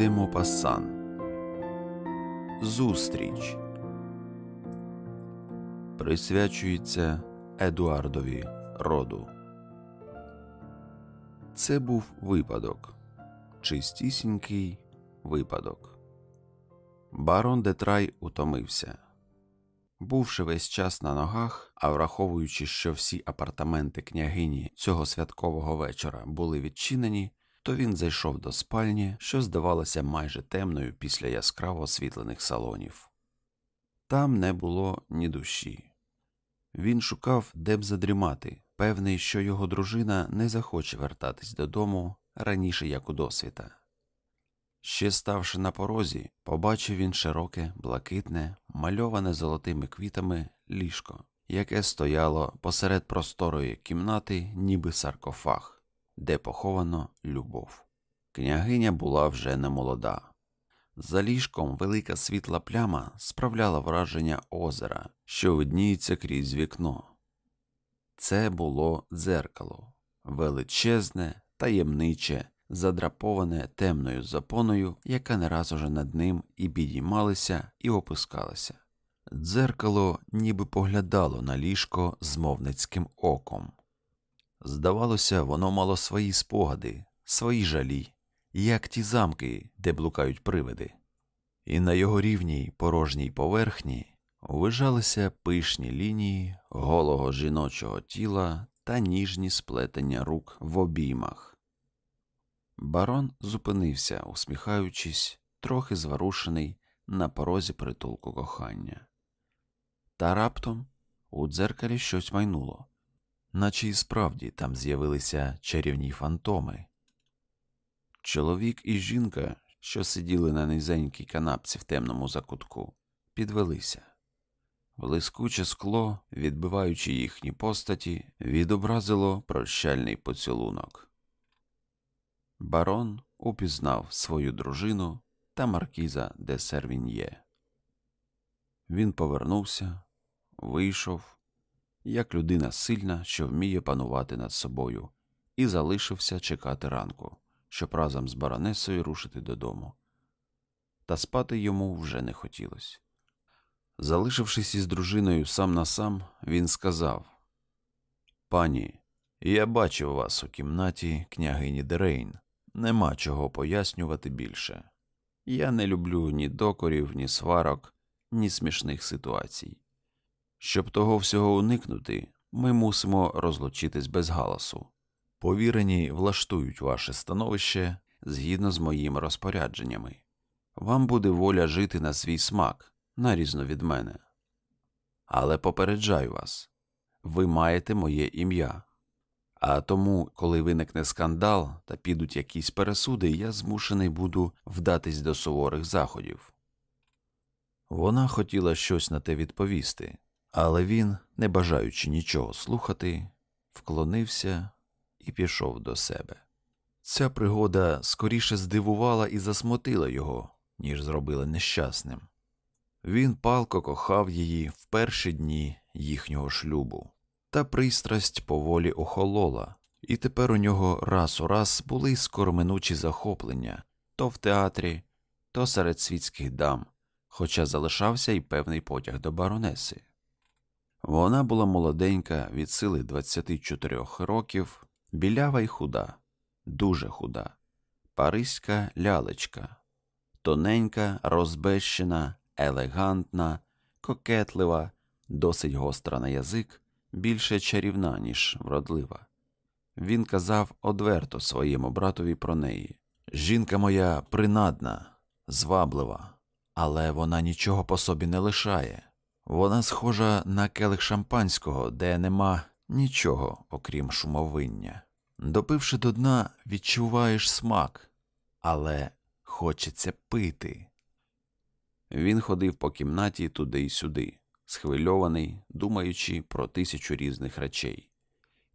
Де Мопассан Зустріч присвячується Едуардові роду. Це був випадок, чистісінький випадок. Барон Детрай утомився. Бувши весь час на ногах, а враховуючи, що всі апартаменти княгині цього святкового вечора були відчинені, то він зайшов до спальні, що здавалося майже темною після яскраво освітлених салонів. Там не було ні душі. Він шукав, де б задрімати, певний, що його дружина не захоче вертатись додому раніше як у досвіта. Ще ставши на порозі, побачив він широке, блакитне, мальоване золотими квітами ліжко, яке стояло посеред просторої кімнати, ніби саркофаг, де поховано любов. Княгиня була вже не молода. За ліжком велика світла пляма справляла враження озера, що видніється крізь вікно. Це було дзеркало, величезне, таємниче, задраповане темною запоною, яка не раз уже над ним і підіймалася, і опускалася. Дзеркало ніби поглядало на ліжко змовницьким оком. Здавалося, воно мало свої спогади, свої жалі, як ті замки, де блукають привиди, і на його рівній порожній поверхні вижалися пишні лінії голого жіночого тіла та ніжні сплетення рук в обіймах. Барон зупинився, усміхаючись, трохи зворушений на порозі притулку кохання. Та раптом у дзеркалі щось майнуло, наче і справді там з'явилися чарівні фантоми. Чоловік і жінка, що сиділи на низенькій канапці в темному закутку, підвелися. Блискуче скло, відбиваючи їхні постаті, відобразило прощальний поцілунок. Барон упізнав свою дружину та маркіза де Сервіньє. Він повернувся, вийшов, як людина сильна, що вміє панувати над собою, і залишився чекати ранку, щоб разом з баронесою рушити додому. Та спати йому вже не хотілося. Залишившись із дружиною сам на сам, він сказав Пані, я бачив вас у кімнаті княгині Дерейн. Нема чого пояснювати більше. Я не люблю ні докорів, ні сварок, ні смішних ситуацій. Щоб того всього уникнути, ми мусимо розлучитись без галасу. Повірені влаштують ваше становище згідно з моїми розпорядженнями. Вам буде воля жити на свій смак, нарізно від мене. Але попереджаю вас ви маєте моє ім'я. А тому, коли виникне скандал та підуть якісь пересуди, я змушений буду вдатись до суворих заходів. Вона хотіла щось на те відповісти, але він, не бажаючи нічого слухати, вклонився і пішов до себе. Ця пригода скоріше здивувала і засмотила його, ніж зробила нещасним. Він палко кохав її в перші дні їхнього шлюбу, та пристрасть поволі охолола, і тепер у нього раз у раз були скороминучі захоплення то в театрі, то серед світських дам, хоча залишався й певний потяг до баронеси. Вона була молоденька від сили 24 років, білява й худа, дуже худа, паризька лялечка, тоненька, розбещена, елегантна, кокетлива, досить гостра на язик, більше чарівна, ніж вродлива. Він казав одверто своєму братові про неї Жінка моя принадна, зваблива, але вона нічого по собі не лишає. Вона схожа на келих шампанського, де нема нічого, окрім шумовиння. Допивши до дна, відчуваєш смак, але хочеться пити. Він ходив по кімнаті туди й сюди, схвильований, думаючи про тисячу різних речей.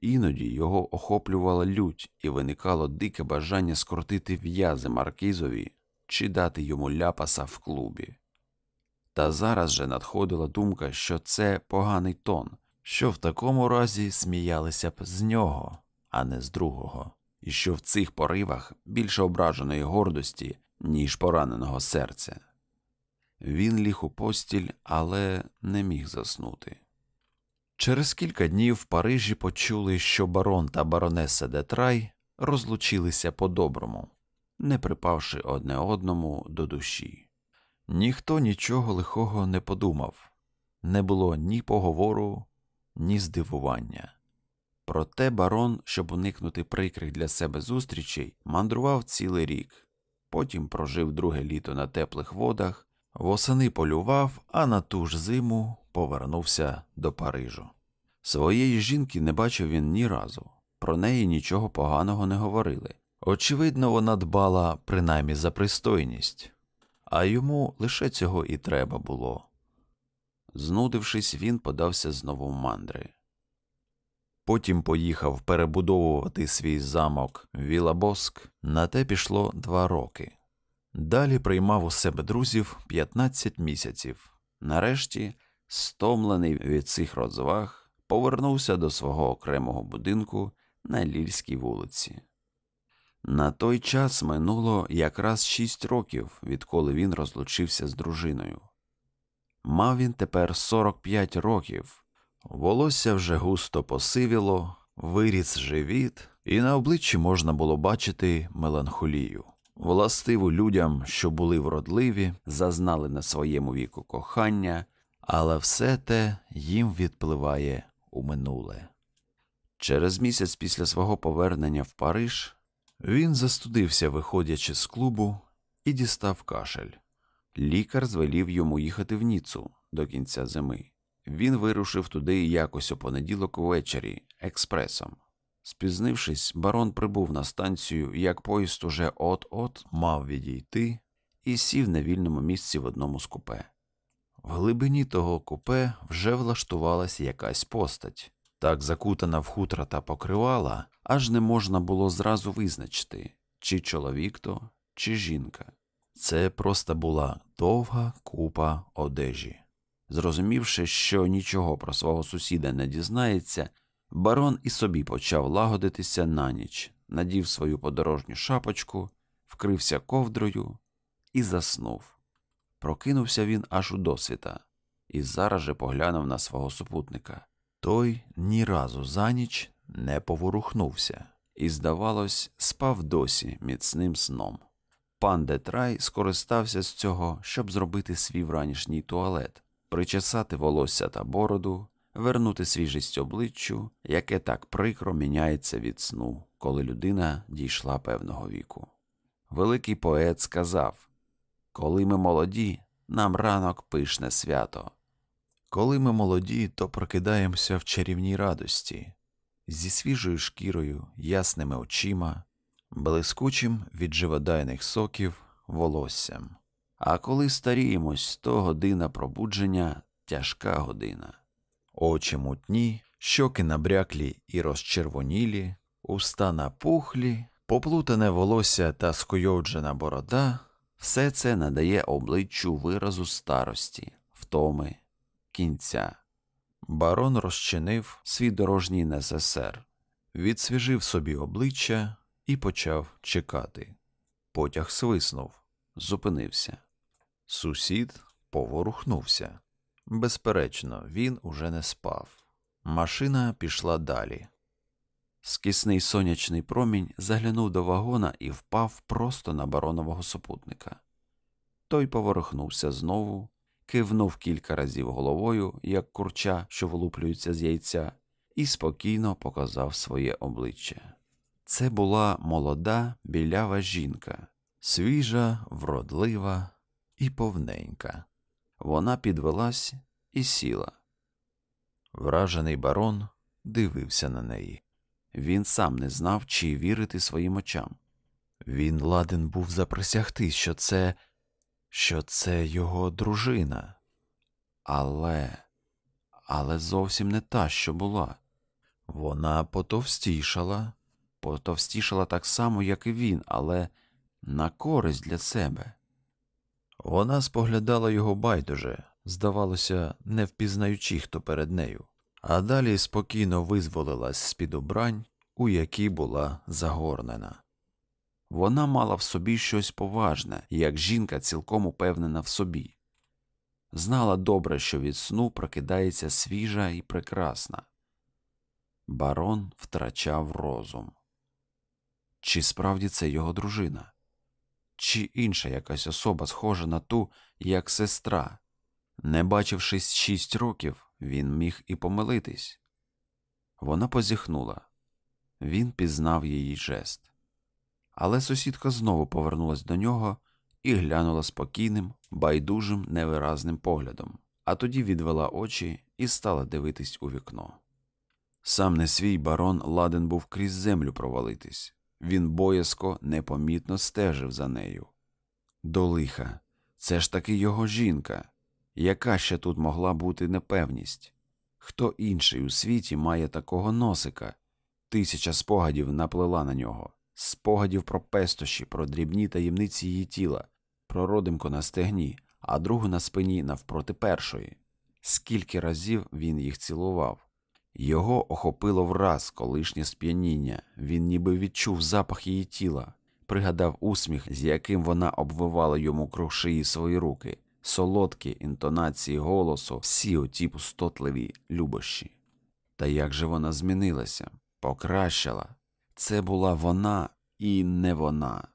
Іноді його охоплювала лють і виникало дике бажання скрутити в'язи маркізові чи дати йому ляпаса в клубі. Та зараз же надходила думка, що це поганий тон, що в такому разі сміялися б з нього, а не з другого, і що в цих поривах більше ображеної гордості, ніж пораненого серця. Він ліг у постіль, але не міг заснути. Через кілька днів в Парижі почули, що барон та баронеса Детрай розлучилися по-доброму, не припавши одне одному до душі. Ніхто нічого лихого не подумав, не було ні поговору, ні здивування. Проте барон, щоб уникнути прикрих для себе зустрічей, мандрував цілий рік, потім прожив друге літо на теплих водах, восени полював, а на ту ж зиму повернувся до Парижу. Своєї жінки не бачив він ні разу, про неї нічого поганого не говорили. Очевидно, вона дбала принаймні за пристойність, а йому лише цього і треба було. Знудившись, він подався знову в мандри. Потім поїхав перебудовувати свій замок Вілабоск, на те пішло два роки. Далі приймав у себе друзів 15 місяців. Нарешті, стомлений від цих розваг, повернувся до свого окремого будинку на Лільській вулиці. На той час минуло якраз шість років, відколи він розлучився з дружиною. Мав він тепер 45 років, волосся вже густо посивіло, виріс живіт, і на обличчі можна було бачити меланхолію, властиву людям, що були вродливі, зазнали на своєму віку кохання, але все те їм відпливає у минуле. Через місяць після свого повернення в Париж він застудився, виходячи з клубу, і дістав кашель. Лікар звелів йому їхати в Ніцу до кінця зими. Він вирушив туди якось у понеділок увечері експресом. Спізнившись, барон прибув на станцію, як поїзд уже от-от мав відійти, і сів на вільному місці в одному з купе. В глибині того купе вже влаштувалася якась постать, так закутана в хутра та покривала, аж не можна було зразу визначити, чи чоловік то, чи жінка. Це просто була довга купа одежі. Зрозумівши, що нічого про свого сусіда не дізнається, барон і собі почав лагодитися на ніч, надів свою подорожню шапочку, вкрився ковдрою і заснув. Прокинувся він аж у досвіта і зараз же поглянув на свого супутника. Той ні разу за ніч не поворухнувся і, здавалось, спав досі міцним сном. Пан Детрай скористався з цього, щоб зробити свій вранішній туалет, причесати волосся та бороду, вернути свіжість обличчю, яке так прикро міняється від сну, коли людина дійшла певного віку. Великий поет сказав Коли ми молоді, нам ранок пишне свято. Коли ми молоді, то прокидаємося в чарівній радості, зі свіжою шкірою, ясними очима, блискучим від живодайних соків волоссям. А коли старіємось, то година пробудження тяжка година. Очі мутні, щоки набряклі і розчервонілі, уста напухлі, поплутане волосся та скойоджена борода, все це надає обличчю виразу старості, втоми, кінця. Барон розчинив свій дорожній НССР, відсвіжив собі обличчя і почав чекати. Потяг свиснув, зупинився. Сусід поворухнувся. Безперечно, він уже не спав. Машина пішла далі. Скісний сонячний промінь заглянув до вагона і впав просто на баронового супутника. Той поворухнувся знову, кивнув кілька разів головою, як курча, що вилуплюється з яйця, і спокійно показав своє обличчя. Це була молода білява жінка, свіжа, вродлива і повненька. Вона підвелась і сіла. Вражений барон дивився на неї. Він сам не знав, чи вірити своїм очам. Він ладен був заприсягти, що це, що це його дружина. Але, але зовсім не та, що була. Вона потовстішала, потовстішала так само, як і він, але на користь для себе. Вона споглядала його байдуже, здавалося, не впізнаючи, хто перед нею, а далі спокійно визволилась з під убрань, у які була загорнена. Вона мала в собі щось поважне, як жінка цілком упевнена в собі. Знала добре, що від сну прокидається свіжа і прекрасна. Барон втрачав розум. Чи справді це його дружина? Чи інша якась особа схожа на ту, як сестра? Не бачившись шість років, він міг і помилитись. Вона позіхнула. Він пізнав її жест. Але сусідка знову повернулась до нього і глянула спокійним, байдужим, невиразним поглядом, а тоді відвела очі і стала дивитись у вікно. Сам не свій барон ладен був крізь землю провалитись. Він боязко, непомітно стежив за нею. До лиха, це ж таки його жінка. Яка ще тут могла бути непевність? Хто інший у світі має такого носика? Тисяча спогадів наплела на нього, спогадів про пестощі, про дрібні таємниці її тіла, про родимку на стегні, а другу на спині навпроти першої. Скільки разів він їх цілував. Його охопило враз колишнє сп'яніння, він ніби відчув запах її тіла, пригадав усміх, з яким вона обвивала йому круг шиї свої руки, солодкі інтонації голосу, всі оті пустотливі любощі. Та як же вона змінилася, покращала? Це була вона і не вона.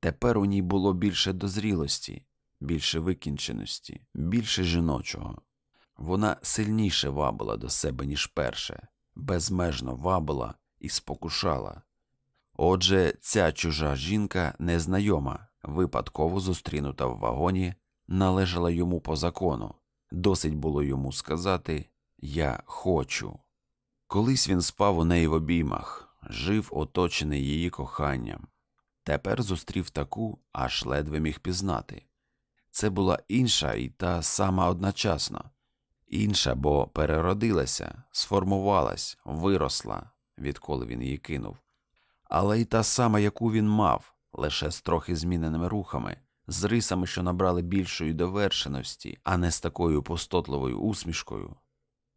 Тепер у ній було більше дозрілості, більше викінченості, більше жіночого. Вона сильніше вабила до себе, ніж перше, безмежно вабила і спокушала. Отже, ця чужа жінка, незнайома, випадково зустрінута в вагоні, належала йому по закону. Досить було йому сказати Я хочу. Колись він спав у неї в обіймах, жив оточений її коханням. Тепер зустрів таку, аж ледве міг пізнати. Це була інша і та сама одночасно. Інша, бо переродилася, сформувалась, виросла, відколи він її кинув. Але й та сама, яку він мав, лише з трохи зміненими рухами, з рисами, що набрали більшої довершеності, а не з такою пустотливою усмішкою.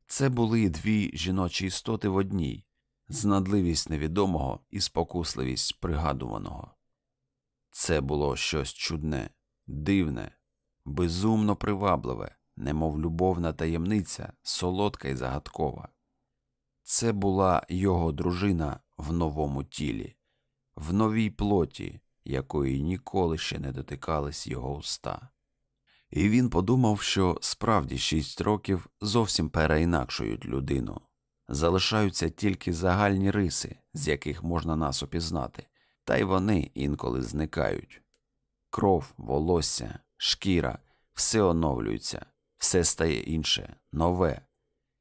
Це були дві жіночі істоти в одній знадливість невідомого і спокусливість пригадуваного. Це було щось чудне, дивне, безумно привабливе немов любовна таємниця, солодка і загадкова. Це була його дружина в новому тілі, в новій плоті, якої ніколи ще не дотикались його уста. І він подумав, що справді шість років зовсім переінакшують людину, залишаються тільки загальні риси, з яких можна нас опізнати, та й вони інколи зникають. Кров, волосся, шкіра все оновлюється, все стає інше, нове,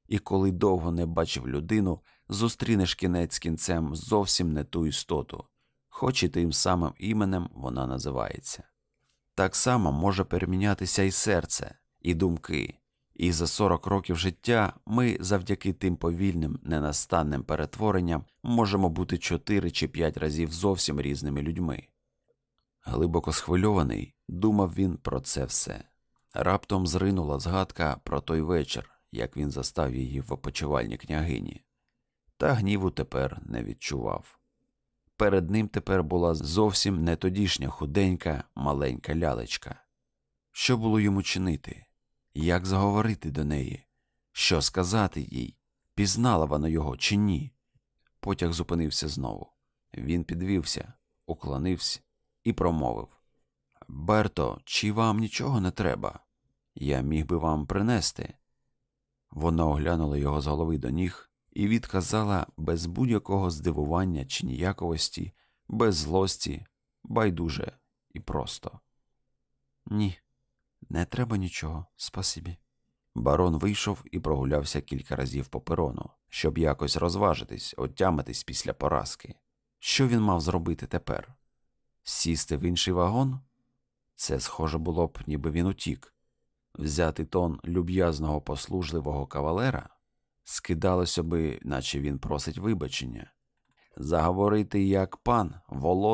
і коли довго не бачив людину, зустрінеш кінець кінцем зовсім не ту істоту, хоч і тим самим іменем вона називається. Так само може перемінятися і серце, і думки, і за 40 років життя ми завдяки тим повільним, ненастанним перетворенням можемо бути 4 чи 5 разів зовсім різними людьми. Глибоко схвильований, думав він про це все. Раптом зринула згадка про той вечір, як він застав її в опочивальні княгині, та гніву тепер не відчував. Перед ним тепер була зовсім не тодішня худенька, маленька лялечка. Що було йому чинити? Як заговорити до неї? Що сказати їй? Пізнала вона його чи ні? Потяг зупинився знову. Він підвівся, уклонився і промовив Берто, чи вам нічого не треба? Я міг би вам принести. Вона оглянула його з голови до ніг і відказала без будь-якого здивування чи ніяковості, без злості, байдуже і просто. Ні, не треба нічого, спасибі. Барон вийшов і прогулявся кілька разів по перону, щоб якось розважитись, отямитись після поразки. Що він мав зробити тепер? Сісти в інший вагон? Це схоже було б, ніби він утік. Взяти тон люб'язного послужливого кавалера скидалося би, наче він просить вибачення, заговорити як пан володар.